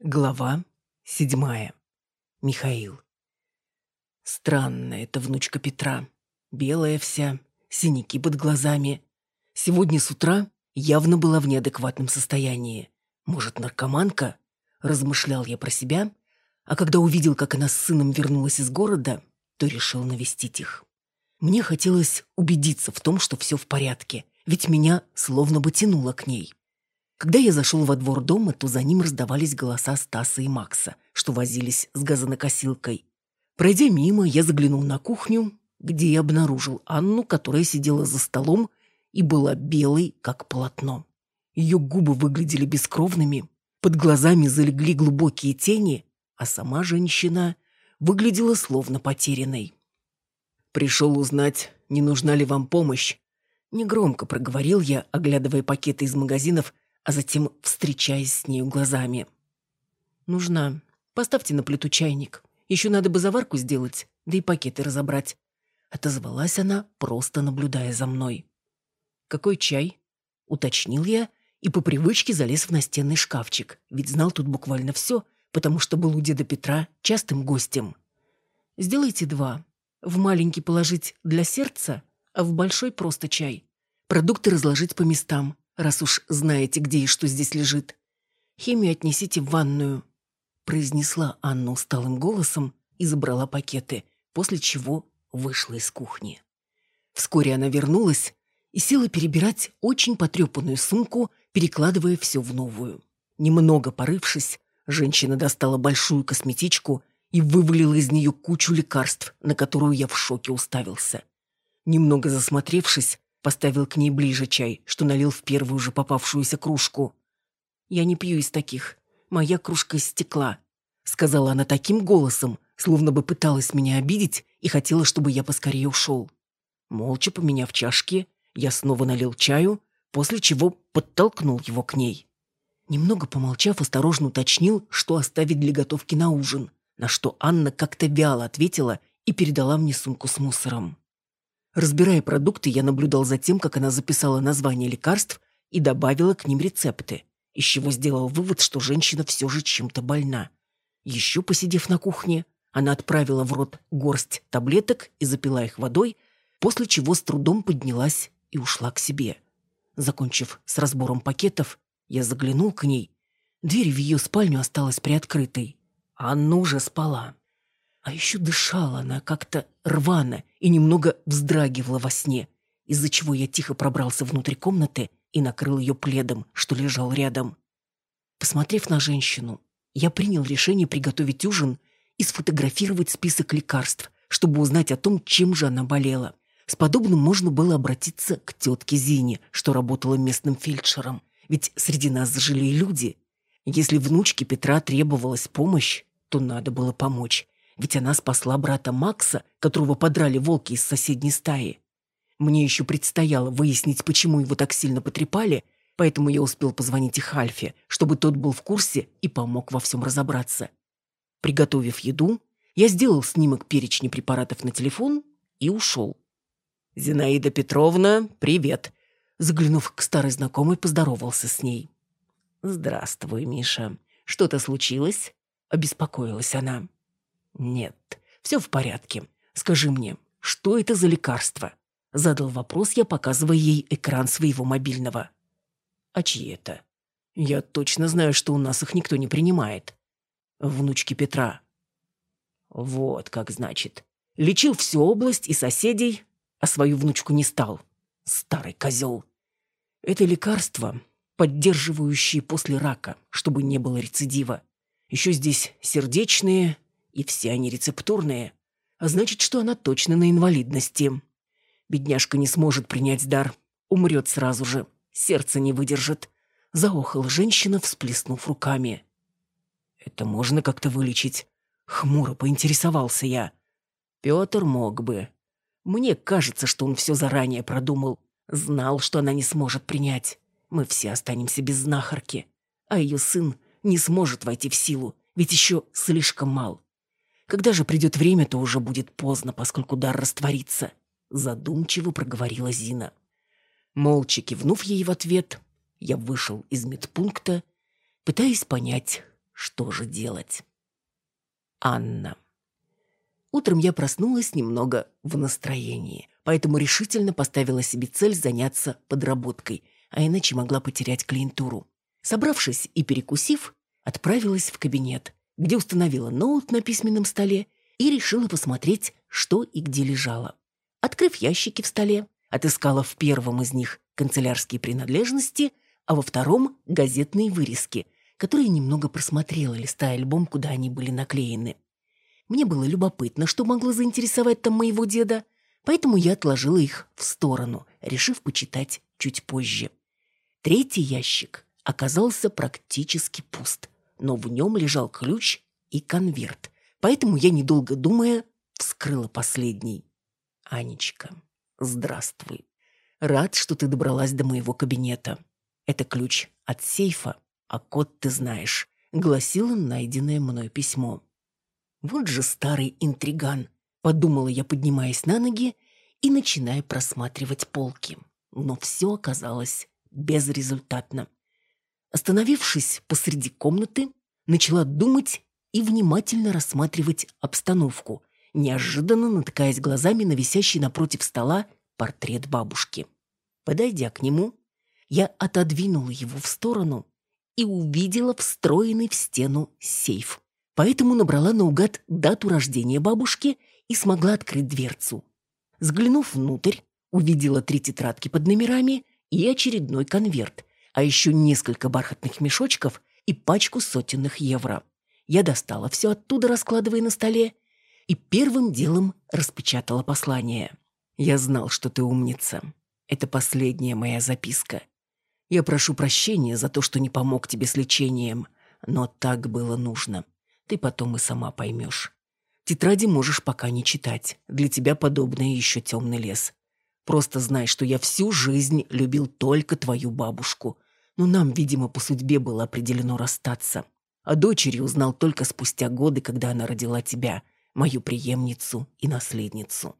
Глава седьмая. Михаил. Странная эта внучка Петра. Белая вся, синяки под глазами. Сегодня с утра явно была в неадекватном состоянии. Может, наркоманка? Размышлял я про себя, а когда увидел, как она с сыном вернулась из города, то решил навестить их. Мне хотелось убедиться в том, что все в порядке, ведь меня словно бы тянуло к ней. Когда я зашел во двор дома, то за ним раздавались голоса Стаса и Макса, что возились с газонокосилкой. Пройдя мимо, я заглянул на кухню, где я обнаружил Анну, которая сидела за столом и была белой, как полотно. Ее губы выглядели бескровными, под глазами залегли глубокие тени, а сама женщина выглядела словно потерянной. «Пришел узнать, не нужна ли вам помощь?» Негромко проговорил я, оглядывая пакеты из магазинов, а затем встречаясь с нею глазами. «Нужна. Поставьте на плиту чайник. Еще надо бы заварку сделать, да и пакеты разобрать». Отозвалась она, просто наблюдая за мной. «Какой чай?» — уточнил я и по привычке залез в настенный шкафчик, ведь знал тут буквально все, потому что был у деда Петра частым гостем. «Сделайте два. В маленький положить для сердца, а в большой просто чай. Продукты разложить по местам раз уж знаете, где и что здесь лежит. Химию отнесите в ванную», — произнесла Анна усталым голосом и забрала пакеты, после чего вышла из кухни. Вскоре она вернулась и села перебирать очень потрепанную сумку, перекладывая все в новую. Немного порывшись, женщина достала большую косметичку и вывалила из нее кучу лекарств, на которую я в шоке уставился. Немного засмотревшись, Поставил к ней ближе чай, что налил в первую же попавшуюся кружку. «Я не пью из таких. Моя кружка из стекла», — сказала она таким голосом, словно бы пыталась меня обидеть и хотела, чтобы я поскорее ушел. Молча поменяв чашки, я снова налил чаю, после чего подтолкнул его к ней. Немного помолчав, осторожно уточнил, что оставить для готовки на ужин, на что Анна как-то вяло ответила и передала мне сумку с мусором. Разбирая продукты, я наблюдал за тем, как она записала название лекарств и добавила к ним рецепты, из чего сделал вывод, что женщина все же чем-то больна. Еще посидев на кухне, она отправила в рот горсть таблеток и запила их водой, после чего с трудом поднялась и ушла к себе. Закончив с разбором пакетов, я заглянул к ней. Дверь в ее спальню осталась приоткрытой. Анна уже спала. А еще дышала она как-то рвано и немного вздрагивала во сне, из-за чего я тихо пробрался внутрь комнаты и накрыл ее пледом, что лежал рядом. Посмотрев на женщину, я принял решение приготовить ужин и сфотографировать список лекарств, чтобы узнать о том, чем же она болела. С подобным можно было обратиться к тетке Зине, что работала местным фельдшером. Ведь среди нас жили люди. Если внучке Петра требовалась помощь, то надо было помочь ведь она спасла брата Макса, которого подрали волки из соседней стаи. Мне еще предстояло выяснить, почему его так сильно потрепали, поэтому я успел позвонить их Альфе, чтобы тот был в курсе и помог во всем разобраться. Приготовив еду, я сделал снимок перечня препаратов на телефон и ушел. «Зинаида Петровна, привет!» Заглянув к старой знакомой, поздоровался с ней. «Здравствуй, Миша. Что-то случилось?» — обеспокоилась она. «Нет, все в порядке. Скажи мне, что это за лекарство?» Задал вопрос я, показывая ей экран своего мобильного. «А чьи это?» «Я точно знаю, что у нас их никто не принимает». «Внучки Петра». «Вот как значит. Лечил всю область и соседей, а свою внучку не стал. Старый козел». «Это лекарство, поддерживающее после рака, чтобы не было рецидива. Еще здесь сердечные, и все они рецептурные. А значит, что она точно на инвалидности. Бедняжка не сможет принять дар. Умрет сразу же. Сердце не выдержит. Заохала женщина, всплеснув руками. «Это можно как-то вылечить?» Хмуро поинтересовался я. Петр мог бы. Мне кажется, что он все заранее продумал. Знал, что она не сможет принять. Мы все останемся без знахарки. А ее сын не сможет войти в силу, ведь еще слишком мал. Когда же придет время, то уже будет поздно, поскольку дар растворится. Задумчиво проговорила Зина. Молча кивнув ей в ответ, я вышел из медпункта, пытаясь понять, что же делать. Анна. Утром я проснулась немного в настроении, поэтому решительно поставила себе цель заняться подработкой, а иначе могла потерять клиентуру. Собравшись и перекусив, отправилась в кабинет, где установила ноут на письменном столе и решила посмотреть, что и где лежало. Открыв ящики в столе, отыскала в первом из них канцелярские принадлежности, а во втором — газетные вырезки — которые немного просмотрела, листая альбом, куда они были наклеены. Мне было любопытно, что могло заинтересовать там моего деда, поэтому я отложила их в сторону, решив почитать чуть позже. Третий ящик оказался практически пуст, но в нем лежал ключ и конверт, поэтому я, недолго думая, вскрыла последний. «Анечка, здравствуй. Рад, что ты добралась до моего кабинета. Это ключ от сейфа, а код ты знаешь», — гласило найденное мной письмо. «Вот же старый интриган», — подумала я, поднимаясь на ноги и начиная просматривать полки. Но все оказалось безрезультатно. Остановившись посреди комнаты, начала думать и внимательно рассматривать обстановку, неожиданно натыкаясь глазами на висящий напротив стола портрет бабушки. Подойдя к нему, я отодвинула его в сторону и увидела встроенный в стену сейф. Поэтому набрала наугад дату рождения бабушки и смогла открыть дверцу. Взглянув внутрь, увидела три тетрадки под номерами и очередной конверт, а еще несколько бархатных мешочков и пачку сотенных евро. Я достала все оттуда, раскладывая на столе, и первым делом распечатала послание. «Я знал, что ты умница. Это последняя моя записка. Я прошу прощения за то, что не помог тебе с лечением, но так было нужно. Ты потом и сама поймешь. Тетради можешь пока не читать. Для тебя подобное еще темный лес. Просто знай, что я всю жизнь любил только твою бабушку. Но нам, видимо, по судьбе было определено расстаться. О дочери узнал только спустя годы, когда она родила тебя, мою преемницу и наследницу.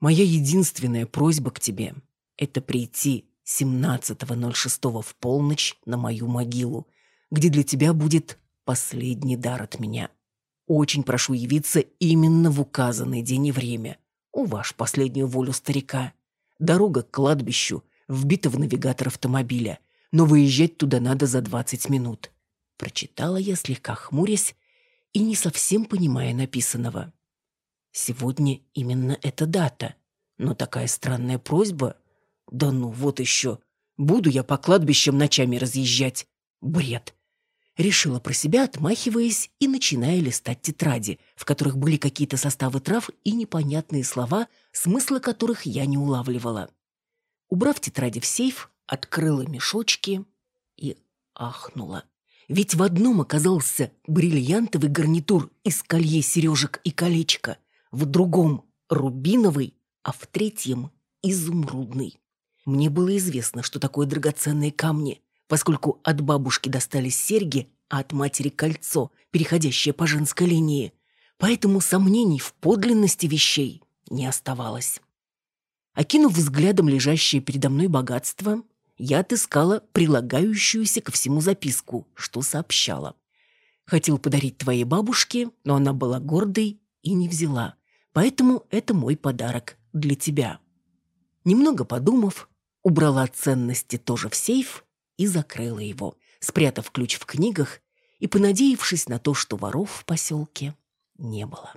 Моя единственная просьба к тебе — это прийти 17.06 в полночь на мою могилу, где для тебя будет последний дар от меня. Очень прошу явиться именно в указанный день и время. Уваж последнюю волю старика. Дорога к кладбищу вбита в навигатор автомобиля, но выезжать туда надо за 20 минут. Прочитала я, слегка хмурясь и не совсем понимая написанного. Сегодня именно эта дата, но такая странная просьба да ну, вот еще. Буду я по кладбищам ночами разъезжать. Бред. Решила про себя, отмахиваясь и начиная листать тетради, в которых были какие-то составы трав и непонятные слова, смысла которых я не улавливала. Убрав тетради в сейф, открыла мешочки и ахнула. Ведь в одном оказался бриллиантовый гарнитур из колье сережек и колечка, в другом — рубиновый, а в третьем — изумрудный. Мне было известно, что такое драгоценные камни, поскольку от бабушки достались серьги, а от матери кольцо, переходящее по женской линии. Поэтому сомнений в подлинности вещей не оставалось. Окинув взглядом лежащее передо мной богатство, я отыскала прилагающуюся ко всему записку, что сообщала. Хотел подарить твоей бабушке, но она была гордой и не взяла. Поэтому это мой подарок для тебя. Немного подумав, убрала ценности тоже в сейф и закрыла его, спрятав ключ в книгах и понадеявшись на то, что воров в поселке не было.